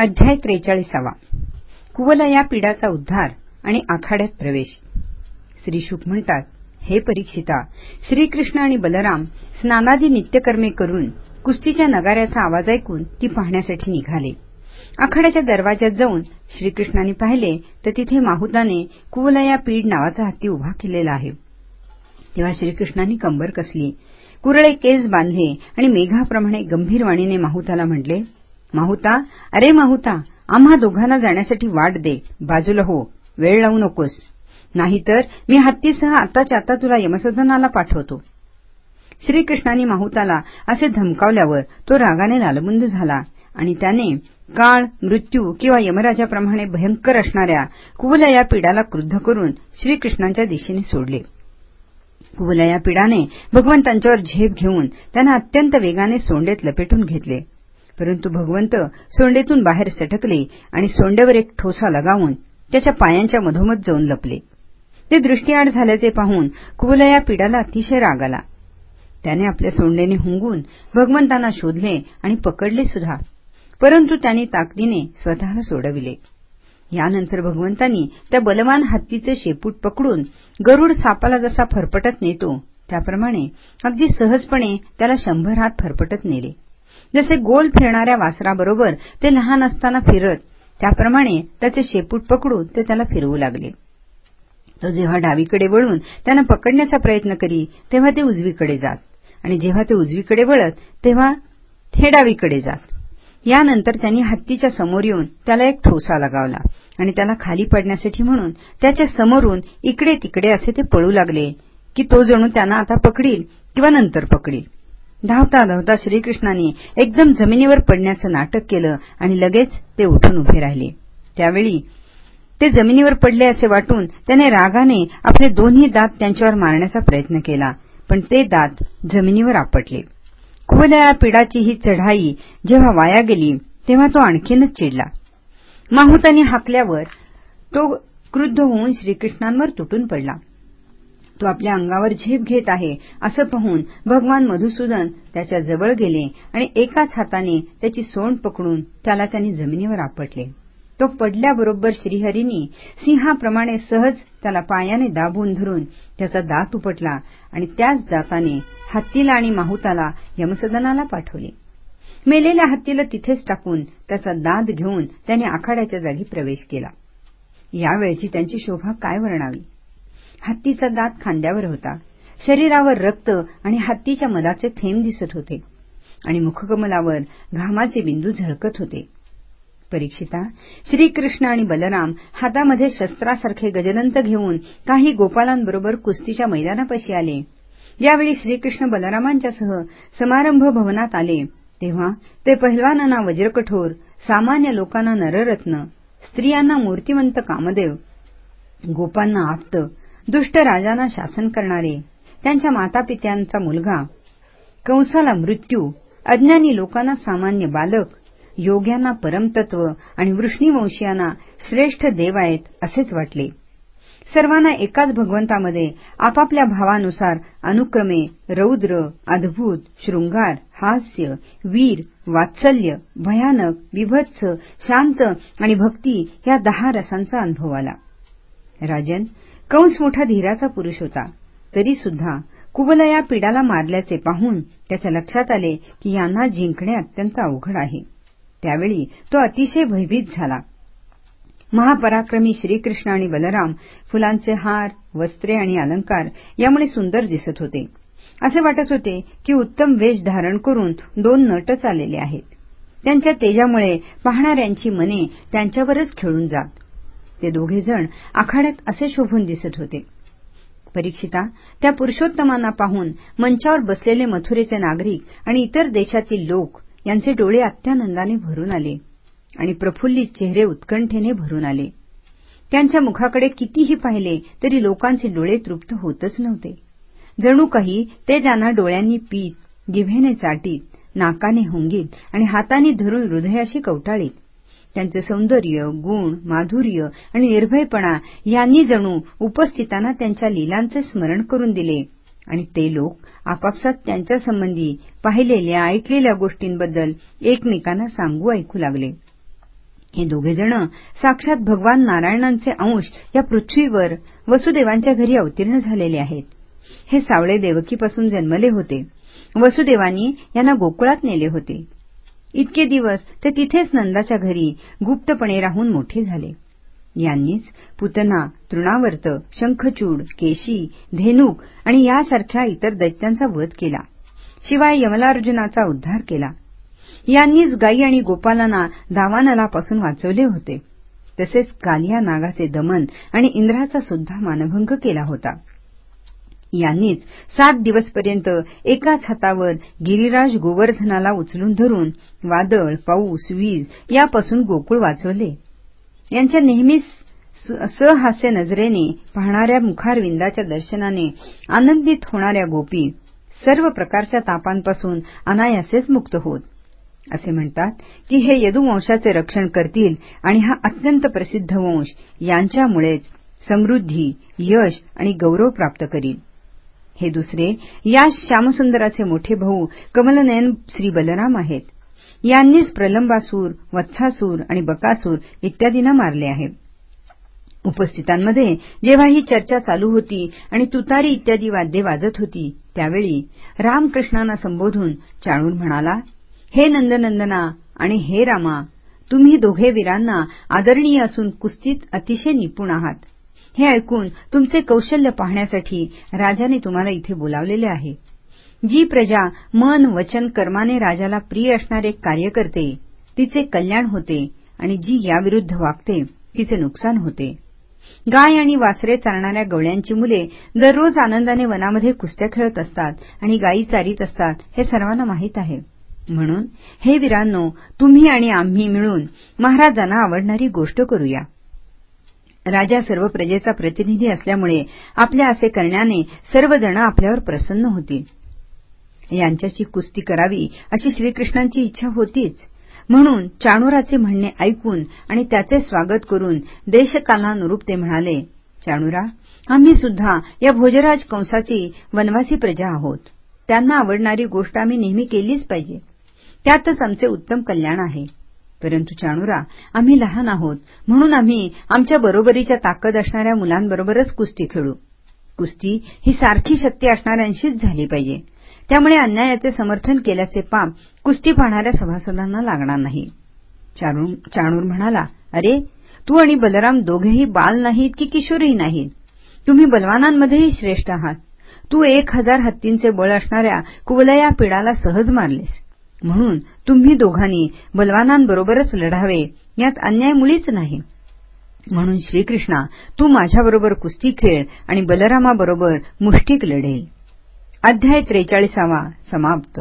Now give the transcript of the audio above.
अध्याय त्रेचाळीसावा. कुवलया पीडाचा उद्धार आणि आखाड्यात प्रवेश. श्री शुक म्हणतात हे परीक्षिता श्रीकृष्ण आणि बलराम स्नानादी नित्यकर्मे करून कुस्तीच्या नगाऱ्याचा आवाज ऐकून ती पाहण्यासाठी निघाले. आखाड्याच्या दरवाज्यात जाऊन श्रीकृष्णाने पाहिले तर तिथे माहुताने कुवलया पीड नावाचा हत्ती उभा केलेला आहे. तेव्हा श्रीकृष्णांनी कंबर कसली कुरळे केस बांधले आणि मेघाप्रमाणे गंभीरवाणीने माहुताला म्हटले माहुता अरे माहुता आम्हा दोघांना जाण्यासाठी वाट दे. बाजूला हो वेळ लावू नकोस. नाहीतर मी हत्तीसह आताच्या आता तुला यमसदनाला पाठवतो. श्रीकृष्णांनी माहुताला असे धमकावल्यावर तो रागाने लालबुंद झाला आणि त्याने काळ मृत्यू किंवा यमराजाप्रमाणे भयंकर असणाऱ्या कुवलया पीडाला क्रुद्ध करून श्रीकृष्णांच्या दिशेने सोडले. कुवलया पीडाने भगवंतांच्यावर झेप घेऊन त्यांना अत्यंत वेगाने सोंडेत लपेटून घेतले. परंतु भगवंत सोंडेतून बाहेर सटकले आणि सोंडेवर एक ठोसा लगावून त्याच्या पायांच्या मधोमध जाऊन लपले. ते दृष्टीआड झाल्याचे पाहून कुवलया पीडाला अतिशय राग आला. त्याने आपल्या सोंडेने हुंगून भगवंतांना शोधले आणि पकडले सुद्धा. परंतु त्यांनी ताकदीने स्वतःला सोडविले. यानंतर भगवंतांनी त्या बलवान हत्तीचे शेपूट पकडून गरुड सापाला जसा फरफटत नेतो त्याप्रमाणे अगदी सहजपणे त्याला शंभर हात फरफटत नेले. जसे गोल फिरणाऱ्या वासराबरोबर ते लहान असताना फिरत त्याप्रमाणे त्याचे शेपूट पकडून ते त्याला फिरवू लागले. तो जेव्हा डावीकडे वळून त्यांना पकडण्याचा प्रयत्न करी तेव्हा ते उजवीकडे जात. आणि जेव्हा ते उजवीकडे वळत तेव्हा हे डावीकडे जात. यानंतर त्यांनी हत्तीच्या समोर येऊन त्याला एक ठोसा लगावला आणि त्याला खाली पडण्यासाठी म्हणून त्याच्या समोरून इकडे तिकडे असे ते पळू लागले की तो जणू त्यांना आता पकडील किंवा नंतर पकडील. धावता धावता श्रीकृष्णांनी एकदम जमिनीवर पडण्याचं नाटक केलं आणि लगेच ते उठून उभे राहिले. त्यावेळी ते जमिनीवर पडले असे वाटून त्याने रागाने आपले दोन्ही दात त्यांच्यावर मारण्याचा प्रयत्न केला पण ते दात जमिनीवर आपटले. खुवल्या पिडाची ही चढाई जेव्हा वाया गेली तेव्हा तो आणखीनच चिडला. माहुतांनी हाकल्यावर तो क्रुद्ध होऊन श्रीकृष्णांवर तुटून पडला. तो आपल्या अंगावर झेप घेत आहे असं पाहून भगवान मधुसूदन त्याच्याजवळ गेले आणि एकाच हाताने त्याची सोंड पकडून त्याला त्यांनी जमिनीवर आपटले. तो पडल्याबरोबर श्रीहरींनी सिंहाप्रमाणे सहज त्याला पायाने दाबून धरून त्याचा दात उपटला आणि त्याच दाताने हत्तीला आणि माहुताला यमसदनाला पाठवले. मेलेल्या हत्तीला तिथेच टाकून त्याचा दात घेऊन त्याने आखाड्याच्या जागी प्रवेश केला. यावेळची त्यांची शोभा काय वर्णावी? हत्तीचा दात खांद्यावर होता. शरीरावर रक्त आणि हत्तीच्या मधाचे थेंब दिसत होते. आणि मुखकमलावर घामाचे बिंदू झळकत होते. परीक्षिता श्रीकृष्ण आणि बलराम हातामध्ये शस्त्रासारखे गजनंत घेऊन काही गोपालांबरोबर कुस्तीच्या मैदानापाशी आले. यावेळी श्रीकृष्ण बलरामांच्यासह समारंभ भवनात आले. तेव्हा ते पहिलवानांना वज्रकठोर सामान्य लोकांना नररत्न स्त्रियांना मूर्तिवंत कामदेव गोपांना आप्त दुष्ट राजांना शासन करणारे त्यांच्या मातापित्यांचा मुलगा कंसाला मृत्यू अज्ञानी लोकांना सामान्य बालक योग्यांना परमतत्व आणि वृष्णीवंशीयांना श्रेष्ठ देव आहेत असेच वाटले. सर्वांना एकाच भगवंतामध्ये आपापल्या भावानुसार अनुक्रमे रौद्र अद्भुत शृंगार हास्य वीर वात्सल्य भयानक विभत्स शांत आणि भक्ती या दहा रसांचा अनुभव आला. राजन कंस मोठा धीराचा पुरुष होता. तरी सुद्धा कुवलया पिडाला मारल्याचे पाहून त्याच्या लक्षात आले की यांना जिंकणे अत्यंत अवघड आहे. त्यावेळी तो अतिशय भयभीत झाला. महापराक्रमी श्रीकृष्ण आणि बलराम फुलांचे हार वस्त्रे आणि अलंकार यामुळे सुंदर दिसत होते. असे वाटत होते की उत्तम वेश धारण करून दोन नटच आलेले आहेत. त्यांच्या तेजामुळे पाहणाऱ्यांची मने त्यांच्यावरच खेळून जात. ते दोघेजण आखाड्यात असे शोभून दिसत होते. परीक्षिता त्या पुरुषोत्तमांना पाहून मंचावर बसलेले मथुरेचे नागरिक आणि इतर देशातील लोक यांचे डोळे अत्यानंदाने भरून आले आणि प्रफुल्लित चेहरे उत्कंठेने भरून आले. त्यांच्या मुखाकडे कितीही पाहिले तरी लोकांचे डोळे तृप्त होतच नव्हते. जणू काही ते त्यांना डोळ्यांनी पीत जिव्हेने चाटीत नाकाने हुंगीत आणि हाताने धरून हृदयाशी कवटाळीत त्यांचे सौंदर्य गुण माधुर्य आणि निर्भयपणा यांनी जणू उपस्थितांना त्यांच्या लीलांचे स्मरण करून दिले. आणि ते लोक आपापसात त्यांच्यासंबंधी पाहिलेल्या ऐकलेल्या गोष्टींबद्दल एकमेकांना सांगू ऐकू लागले. हे दोघेजण साक्षात भगवान नारायणांचे अंश या पृथ्वीवर वसुदेवांच्या घरी अवतीर्ण झालेले आहेत. हे सावळे देवकीपासून जन्मले होते. वसुदेवांनी यांना गोकुळात नेले होते. इतके दिवस ते तिथेच नंदाच्या घरी गुप्तपणे राहून मोठे झाले. यांनीच पुतना तृणावर्त शंखचूड केशी धेनुक आणि यासारख्या इतर दैत्यांचा वध केला. शिवाय यमलार्जुनाचा उद्धार केला. यांनीच गाई आणि गोपालांना दावानलापासून वाचवले होते. तसेच कालिया नागाचे दमन आणि इंद्राचा सुद्धा मानभंग केला होता. यांनीच सात दिवसपर्यंत एकाच हातावर गिरिराज गोवर्धनाला उचलून धरून वादळ पाऊस वीज यापासून गोकुळ वाचवले. यांच्या नेहमीच सहास्य नजरेने पाहणाऱ्या मुखारविंदाच्या दर्शनाने आनंदित होणाऱ्या गोपी सर्व प्रकारच्या तापांपासून अनायासेच मुक्त होत. असे म्हणतात की हे यदुवंशाचे रक्षण करतील आणि हा अत्यंत प्रसिद्ध वंश यांच्यामुळेच समृद्धी यश आणि गौरव प्राप्त करील. हे दुसरे या श्यामसुंदराचे मोठे भाऊ कमलनयन श्री बलराम आहेत. यांनीच प्रलंबासूर वत्सासूर आणि बकासूर इत्यादींना मारले आहे उपस्थितांमध्ये जेव्हा ही चर्चा चालू होती आणि तुतारी इत्यादी वाद्ये वाजत होती त्यावेळी रामकृष्णांना संबोधून चाणूर म्हणाला हे नंदनंदना आणि हे रामा तुम्ही दोघे वीरांना आदरणीय असून कुस्तीत अतिशय निपुण आहात. हे ऐकून तुमचे कौशल्य पाहण्यासाठी राजाने तुम्हाला इथे बोलावलेले आहे. जी प्रजा मन वचन कर्माने राजाला प्रिय असणारे कार्य करते तिचे कल्याण होते आणि जी याविरुद्ध वागते तिचे नुकसान होते. गाय आणि वासरे चालणाऱ्या गवळ्यांची मुले दररोज आनंदाने वनामध्ये कुस्त्या खेळत असतात आणि गायी चारीत असतात हे सर्वांना माहीत आहे. म्हणून हे वीरांनो तुम्ही आणि आम्ही मिळून महाराजांना आवडणारी गोष्ट करूया. राजा सर्व प्रजेचा प्रतिनिधी असल्यामुळे आपल्या असे करण्याने सर्वजण आपल्यावर प्रसन्न होतील यांच्याशी कुस्ती करावी अशी श्रीकृष्णांची इच्छा होतीच. म्हणून चाणुराचे म्हणणे ऐकून आणि त्याचे स्वागत करून देशकालानुरूप ते म्हणाले चाणुरा आम्ही सुद्धा या भोजराज कंसाची वनवासी प्रजा आहोत. त्यांना आवडणारी गोष्ट आम्ही नेहमी केलीच पाहिजे. त्यातच आमचे उत्तम कल्याण आहे. परंतु चाणूरा आम्ही लहान आहोत. म्हणून आम्ही आमच्या बरोबरीच्या ताकद असणाऱ्या मुलांबरोबरच कुस्ती खेळू. कुस्ती ही सारखी शक्ती असणाऱ्यांशीच झाली पाहिजे. त्यामुळे अन्यायाचे समर्थन केल्याचे पाप कुस्ती पाहणाऱ्या सभासदांना लागणार नाही. चाणूर म्हणाला अरे तू आणि बलराम दोघेही बाल नाहीत की किशोरही नाहीत? तुम्ही बलवानांमध्येही श्रेष्ठ आहात. तू एक हजार हत्तींचे बळ असणाऱ्या कुवलया पिडाला सहज मारलेस. म्हणून तुम्ही दोघांनी बलवानांबरोबरच लढावे यात अन्याय मुळीच नाही. म्हणून श्रीकृष्णा तू माझ्याबरोबर कुस्ती खेळ आणि बलरामाबरोबर मुष्टिक लढेल. अध्याय त्रेचाळीसावा समाप्त.